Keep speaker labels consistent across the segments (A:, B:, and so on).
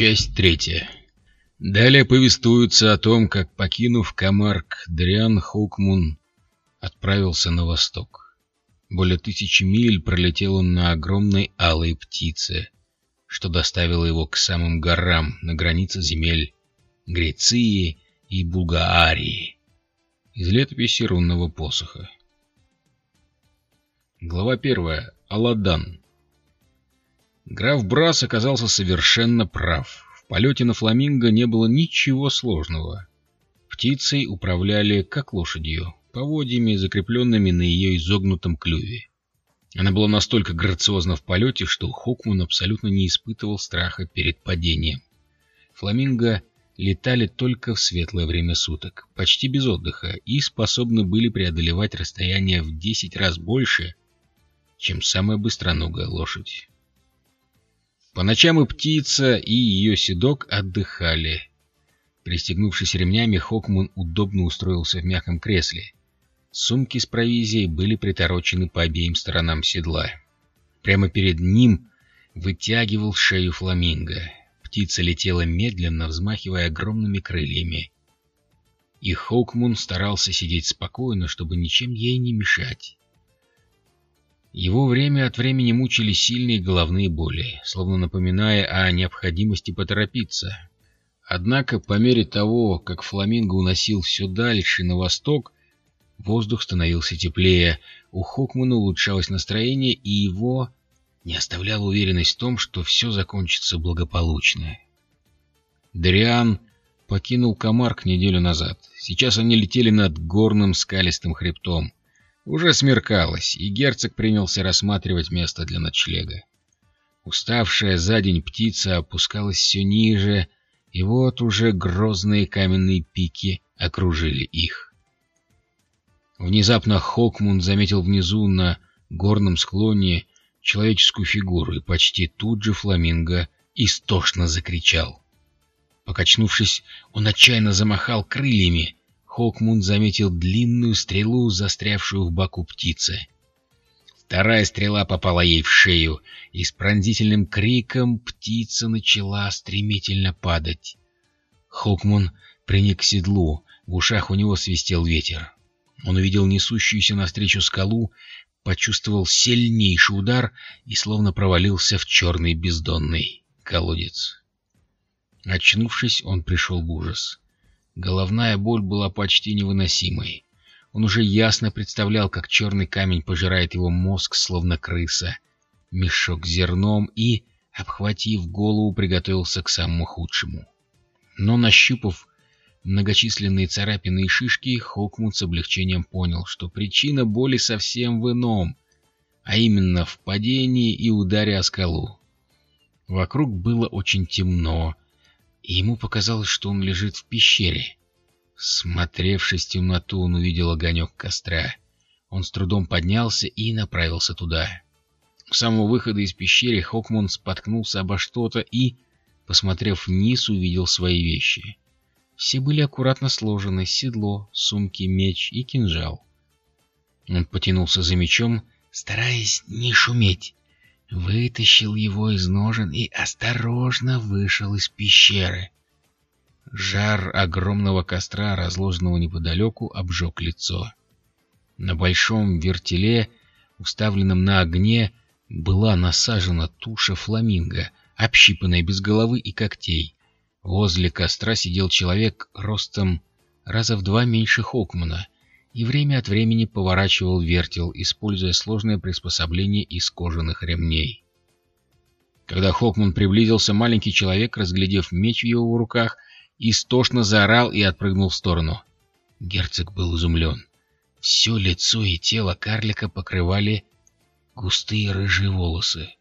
A: Часть третья. Далее повествуется о том, как, покинув Камарк, Дриан Хоукмун отправился на восток. Более тысячи миль пролетел он на огромной алой птице, что доставило его к самым горам на границе земель Греции и Булгаарии. Из летописи рунного посоха. Глава первая. Аладан. Граф Брас оказался совершенно прав. В полете на фламинго не было ничего сложного. Птицей управляли как лошадью, поводьями, закрепленными на ее изогнутом клюве. Она была настолько грациозна в полете, что Хокмун абсолютно не испытывал страха перед падением. Фламинго летали только в светлое время суток, почти без отдыха, и способны были преодолевать расстояние в 10 раз больше, чем самая быстроногая лошадь. По ночам и птица, и ее седок отдыхали. Пристегнувшись ремнями, Хокман удобно устроился в мягком кресле. Сумки с провизией были приторочены по обеим сторонам седла. Прямо перед ним вытягивал шею фламинго. Птица летела медленно, взмахивая огромными крыльями. И Хоукмун старался сидеть спокойно, чтобы ничем ей не мешать. Его время от времени мучили сильные головные боли, словно напоминая о необходимости поторопиться. Однако, по мере того, как фламинго уносил все дальше на восток, воздух становился теплее, у Хокмана улучшалось настроение, и его не оставляла уверенность в том, что все закончится благополучно. Дриан покинул Камарк неделю назад. Сейчас они летели над горным скалистым хребтом. Уже смеркалось, и герцог принялся рассматривать место для ночлега. Уставшая за день птица опускалась все ниже, и вот уже грозные каменные пики окружили их. Внезапно Хокмун заметил внизу на горном склоне человеческую фигуру, и почти тут же фламинго истошно закричал. Покачнувшись, он отчаянно замахал крыльями, Хокмун заметил длинную стрелу, застрявшую в боку птицы. Вторая стрела попала ей в шею, и с пронзительным криком птица начала стремительно падать. Хокмун приник к седлу, в ушах у него свистел ветер. Он увидел несущуюся навстречу скалу, почувствовал сильнейший удар и словно провалился в черный бездонный колодец. Очнувшись, он пришел в ужас. Головная боль была почти невыносимой. Он уже ясно представлял, как черный камень пожирает его мозг, словно крыса. Мешок с зерном и, обхватив голову, приготовился к самому худшему. Но, нащупав многочисленные царапины и шишки, Хокмут с облегчением понял, что причина боли совсем в ином, а именно в падении и ударе о скалу. Вокруг было очень темно, и ему показалось, что он лежит в пещере. Смотревшись в темноту, он увидел огонек костра. Он с трудом поднялся и направился туда. У самого выхода из пещеры Хокман споткнулся обо что-то и, посмотрев вниз, увидел свои вещи. Все были аккуратно сложены — седло, сумки, меч и кинжал. Он потянулся за мечом, стараясь не шуметь вытащил его из ножен и осторожно вышел из пещеры. Жар огромного костра, разложенного неподалеку, обжег лицо. На большом вертеле, уставленном на огне, была насажена туша фламинго, общипанная без головы и когтей. Возле костра сидел человек ростом раза в два меньше Хокмана — и время от времени поворачивал вертел, используя сложное приспособление из кожаных ремней. Когда Хокман приблизился, маленький человек, разглядев меч в его руках, истошно заорал и отпрыгнул в сторону. Герцог был изумлен. Все лицо и тело карлика покрывали густые рыжие волосы.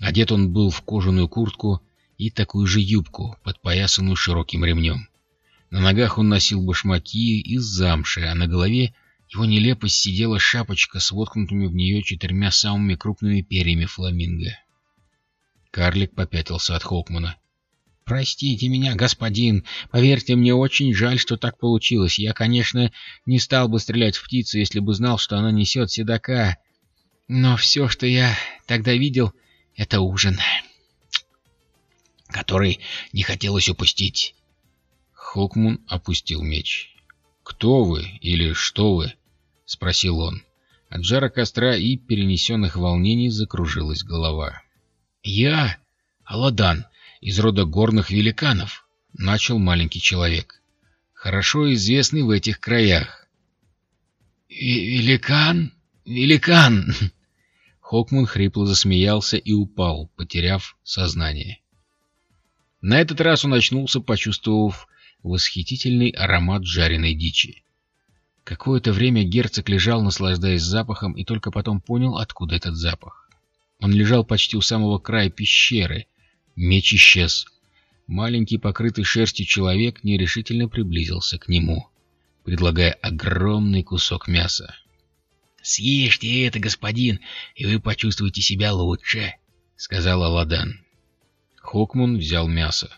A: Одет он был в кожаную куртку и такую же юбку, подпоясанную широким ремнем. На ногах он носил башмаки из замши, а на голове его нелепо сидела шапочка с воткнутыми в нее четырьмя самыми крупными перьями фламинго. Карлик попятился от Хокмана. «Простите меня, господин. Поверьте, мне очень жаль, что так получилось. Я, конечно, не стал бы стрелять в птицу, если бы знал, что она несет седока. Но все, что я тогда видел, — это ужин».
B: который не хотелось упустить.
A: Хокмун опустил меч. «Кто вы или что вы?» — спросил он. От жара костра и перенесенных волнений закружилась голова.
B: «Я Аладан, из рода горных великанов», — начал маленький человек. «Хорошо известный в этих краях». «Великан? Великан!»
A: Хокмун хрипло засмеялся и упал, потеряв сознание. На этот раз он очнулся, почувствовав восхитительный аромат жареной дичи. Какое-то время герцог лежал, наслаждаясь запахом, и только потом понял, откуда этот запах. Он лежал почти у самого края пещеры. Меч исчез. Маленький, покрытый шерстью человек нерешительно приблизился к нему, предлагая огромный кусок мяса.
B: «Съешьте это, господин, и вы почувствуете себя лучше», — сказал Аладан.
A: Хокмун взял мясо.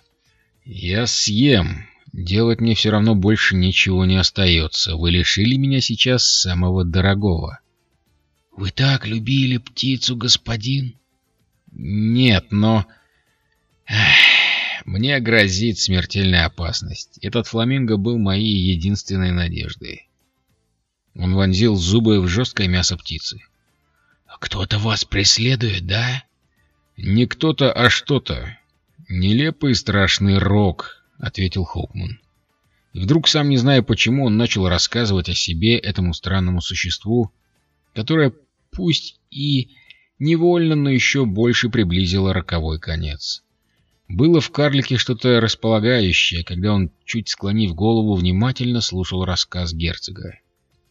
A: «Я съем. Делать мне все равно больше ничего не остается. Вы лишили меня сейчас самого дорогого».
B: «Вы так любили птицу, господин?»
A: «Нет, но...» «Мне грозит смертельная опасность. Этот фламинго был моей единственной надеждой». Он вонзил зубы в жесткое мясо птицы.
B: «Кто-то вас преследует, да?»
A: «Не кто-то, а что-то. Нелепый страшный рок», — ответил Хоукман. И вдруг, сам не зная почему, он начал рассказывать о себе этому странному существу, которое пусть и невольно, но еще больше приблизило роковой конец. Было в карлике что-то располагающее, когда он, чуть склонив голову, внимательно слушал рассказ герцога.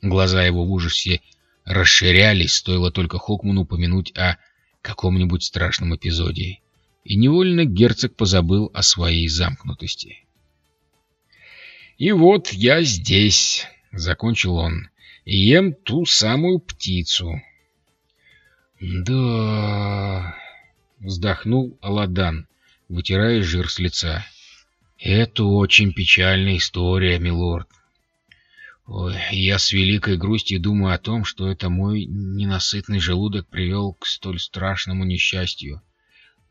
A: Глаза его в ужасе расширялись, стоило только Хокману упомянуть о каком-нибудь страшном эпизоде. И невольно герцог позабыл о своей замкнутости. «И вот я здесь», — закончил он, — «и ем ту самую птицу». «Да...» — вздохнул Аладан, вытирая жир с лица. «Это очень печальная история, милорд. Ой, я с великой грустью думаю о том, что это мой ненасытный желудок привел к столь страшному несчастью.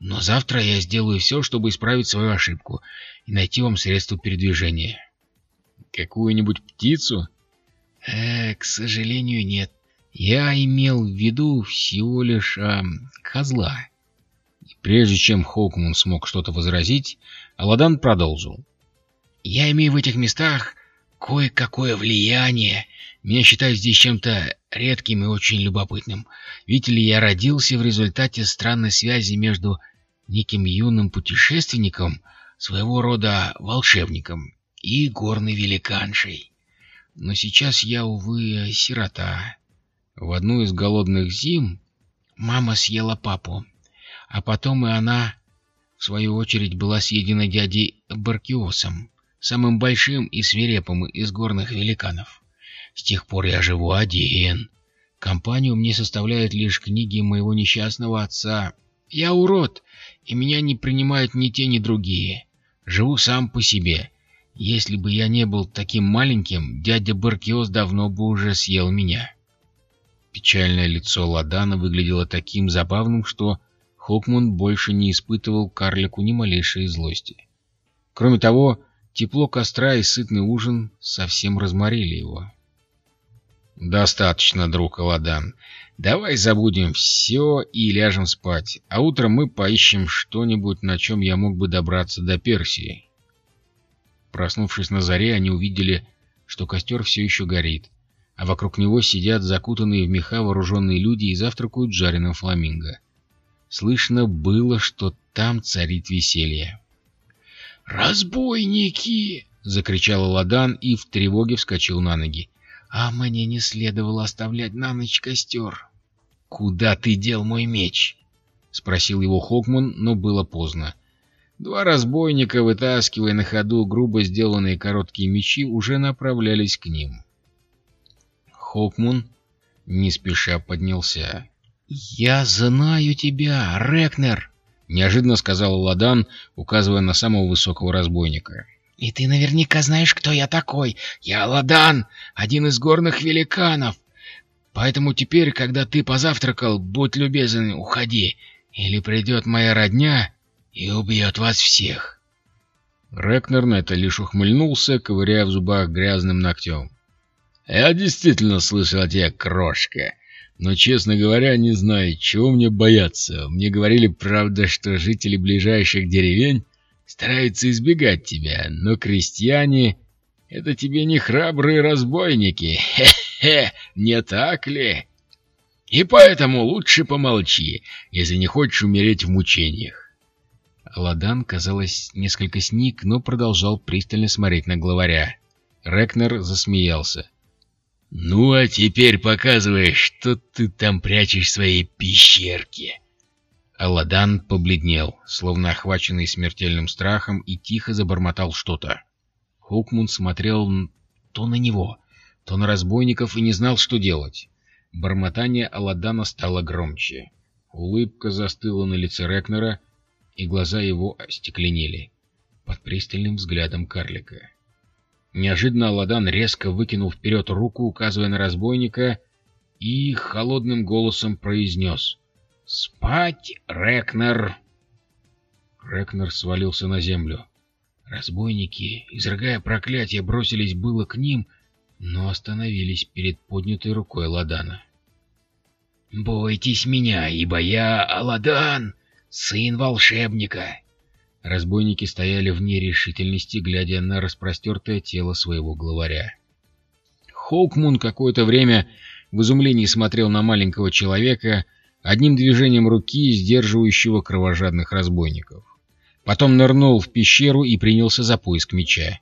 A: Но завтра я сделаю все, чтобы исправить свою ошибку и найти вам средство передвижения. Какую-нибудь птицу?
B: Э, к сожалению, нет. Я имел в виду всего лишь а, козла.
A: И прежде чем Хоукман смог что-то возразить, Аладан продолжил.
B: Я имею в этих местах кое-какое влияние. Меня считают здесь чем-то редким и очень любопытным. Видите ли, я родился в результате странной связи между неким юным путешественником, своего рода волшебником, и горной великаншей. Но сейчас я, увы, сирота. В одну из голодных зим мама съела папу, а потом и она, в свою очередь, была съедена дядей Баркиосом самым большим и свирепым из горных великанов. С тех пор я живу один. Компанию мне составляют лишь книги моего несчастного отца. Я урод, и меня не принимают ни те, ни другие. Живу сам по себе. Если бы я не был таким маленьким, дядя Баркиос давно бы уже съел меня. Печальное лицо Ладана выглядело таким забавным, что Хокман больше не испытывал карлику ни малейшей злости. Кроме того, Тепло костра и сытный ужин совсем разморили его. «Достаточно, друг Аладан. Давай забудем все и ляжем спать, а утром мы поищем что-нибудь, на чем я мог бы добраться до Персии». Проснувшись на заре, они увидели, что костер все еще горит, а вокруг него сидят закутанные в меха вооруженные люди и завтракают жареным фламинго. Слышно было, что там царит веселье. «Разбойники!» — закричал Ладан и в тревоге вскочил на ноги. «А мне не следовало оставлять на ночь костер». «Куда ты дел мой меч?» — спросил его Хокман, но было поздно. Два разбойника, вытаскивая на ходу грубо сделанные короткие мечи, уже направлялись к ним. Хокман не спеша поднялся. «Я знаю тебя, Рекнер!» — неожиданно сказал Ладан, указывая на самого высокого разбойника. «И ты наверняка знаешь, кто я такой. Я Ладан, один из горных великанов. Поэтому теперь, когда ты позавтракал, будь любезен, уходи. Или придет моя родня, и убьет вас всех.
A: Рекнер на это лишь ухмыльнулся, ковыряя в зубах грязным ногтем. «Я действительно слышал о тебе, крошка, но, честно говоря, не знаю, чего мне бояться. Мне говорили, правда, что жители ближайших деревень стараются избегать тебя, но крестьяне — это тебе не храбрые разбойники, хе-хе, не так ли? И поэтому лучше помолчи, если не хочешь умереть в мучениях.
B: Ладан, казалось, несколько сник, но продолжал пристально смотреть на главаря. Рекнер засмеялся.
A: «Ну, а теперь показывай, что ты там прячешь в своей пещерке!»
B: Аладан побледнел, словно охваченный смертельным страхом, и тихо забормотал что-то. Хокмун смотрел то на него, то на разбойников и не знал, что делать. Бормотание Аладана стало громче. Улыбка застыла на лице Рекнера, и глаза его остекленели под пристальным взглядом карлика. Неожиданно Аладан резко выкинул вперед руку, указывая на разбойника, и холодным голосом произнес «Спать, Рекнер!» Рекнер свалился на землю. Разбойники, изрыгая проклятие, бросились было к ним, но остановились перед поднятой рукой Ладана. «Бойтесь меня, ибо я Аладан!» сын волшебника!» Разбойники стояли в нерешительности, глядя на распростертое тело своего главаря. Хоукмун какое-то время в изумлении смотрел на маленького человека, одним движением руки сдерживающего кровожадных разбойников. Потом нырнул в пещеру и принялся за поиск меча.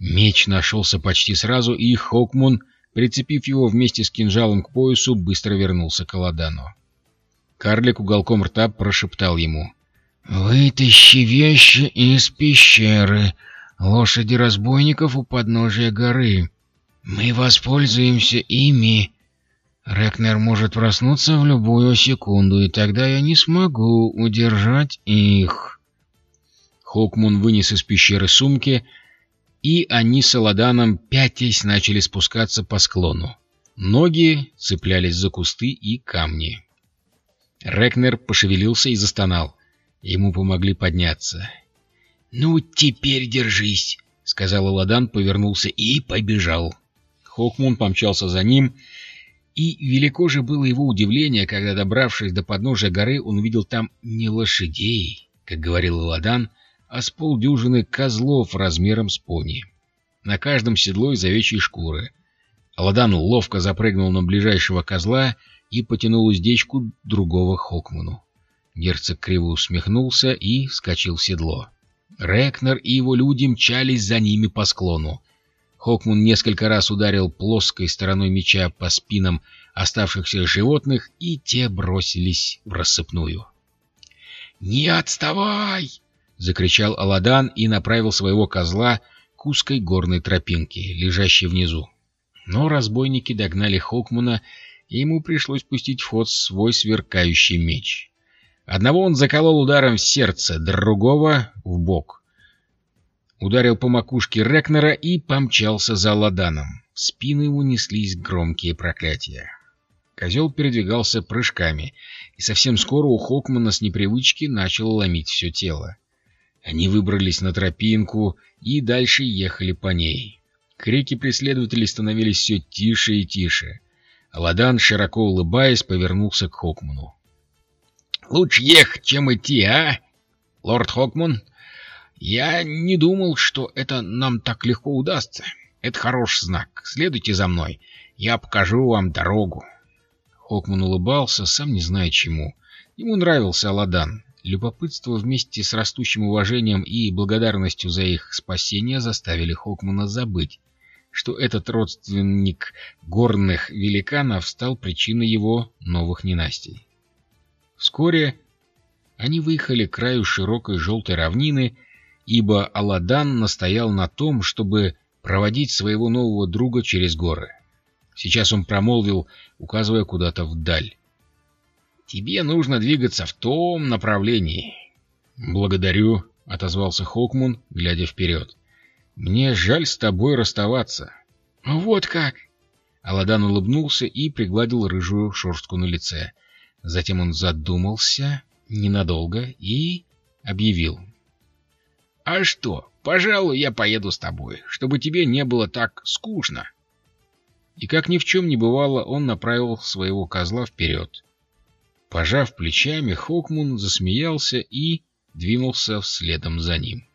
B: Меч нашелся почти сразу, и Хоукмун, прицепив его вместе с кинжалом к поясу, быстро вернулся к Аладану. Карлик уголком рта прошептал ему. «Вытащи вещи из пещеры. Лошади разбойников у подножия горы. Мы воспользуемся ими. Рекнер может проснуться в любую секунду, и тогда я не смогу удержать их». Хокмун вынес из пещеры сумки, и они с Аладаном пятясь начали спускаться по склону. Ноги цеплялись за кусты и камни. Рекнер пошевелился и застонал. Ему помогли подняться. «Ну, теперь держись», — сказал Аладан, повернулся и побежал. Хокмун помчался за ним, и велико же было его удивление, когда, добравшись до подножия горы, он увидел там не лошадей, как говорил Аладан, а с полдюжины козлов размером с пони. На каждом седло из овечьей шкуры. Аладан ловко запрыгнул на ближайшего козла и потянул уздечку другого Хокману. Герцог криво усмехнулся и вскочил в седло. Рекнер и его люди мчались за ними по склону. Хокмун несколько раз ударил плоской стороной меча по спинам оставшихся животных, и те бросились в рассыпную. «Не отставай!» — закричал Аладан и направил своего козла к узкой горной тропинке, лежащей внизу. Но разбойники догнали Хокмуна и ему пришлось пустить в ход свой сверкающий меч. Одного он заколол ударом в сердце, другого — в бок. Ударил по макушке Рекнера и помчался за Ладаном. В спину ему неслись громкие проклятия. Козел передвигался прыжками, и совсем скоро у Хокмана с непривычки начало ломить все тело. Они выбрались на тропинку и дальше ехали по ней. Крики преследователей становились все тише и тише — Ладан, широко улыбаясь, повернулся к Хокману. «Лучше ехать, чем идти, а, лорд Хокман? Я не думал, что это нам так легко удастся. Это хороший знак. Следуйте за мной. Я покажу вам дорогу». Хокман улыбался, сам не зная чему. Ему нравился Аладан. Любопытство вместе с растущим уважением и благодарностью за их спасение заставили Хокмана забыть что этот родственник горных великанов стал причиной его новых ненастий. Вскоре они выехали к краю широкой желтой равнины, ибо Аладан настоял на том, чтобы проводить своего нового друга через горы. Сейчас он промолвил, указывая куда-то вдаль. «Тебе нужно двигаться в том направлении». «Благодарю», — отозвался Хокмун, глядя вперед. Мне жаль с тобой расставаться. — Вот как! Аладан улыбнулся и пригладил рыжую шерстку на лице. Затем он задумался ненадолго и
A: объявил.
B: «А что, пожалуй, я поеду с тобой, чтобы тебе не было так скучно».
A: И как ни в чем не бывало, он направил своего козла вперед. Пожав плечами, Хокмун засмеялся и двинулся вследом за ним.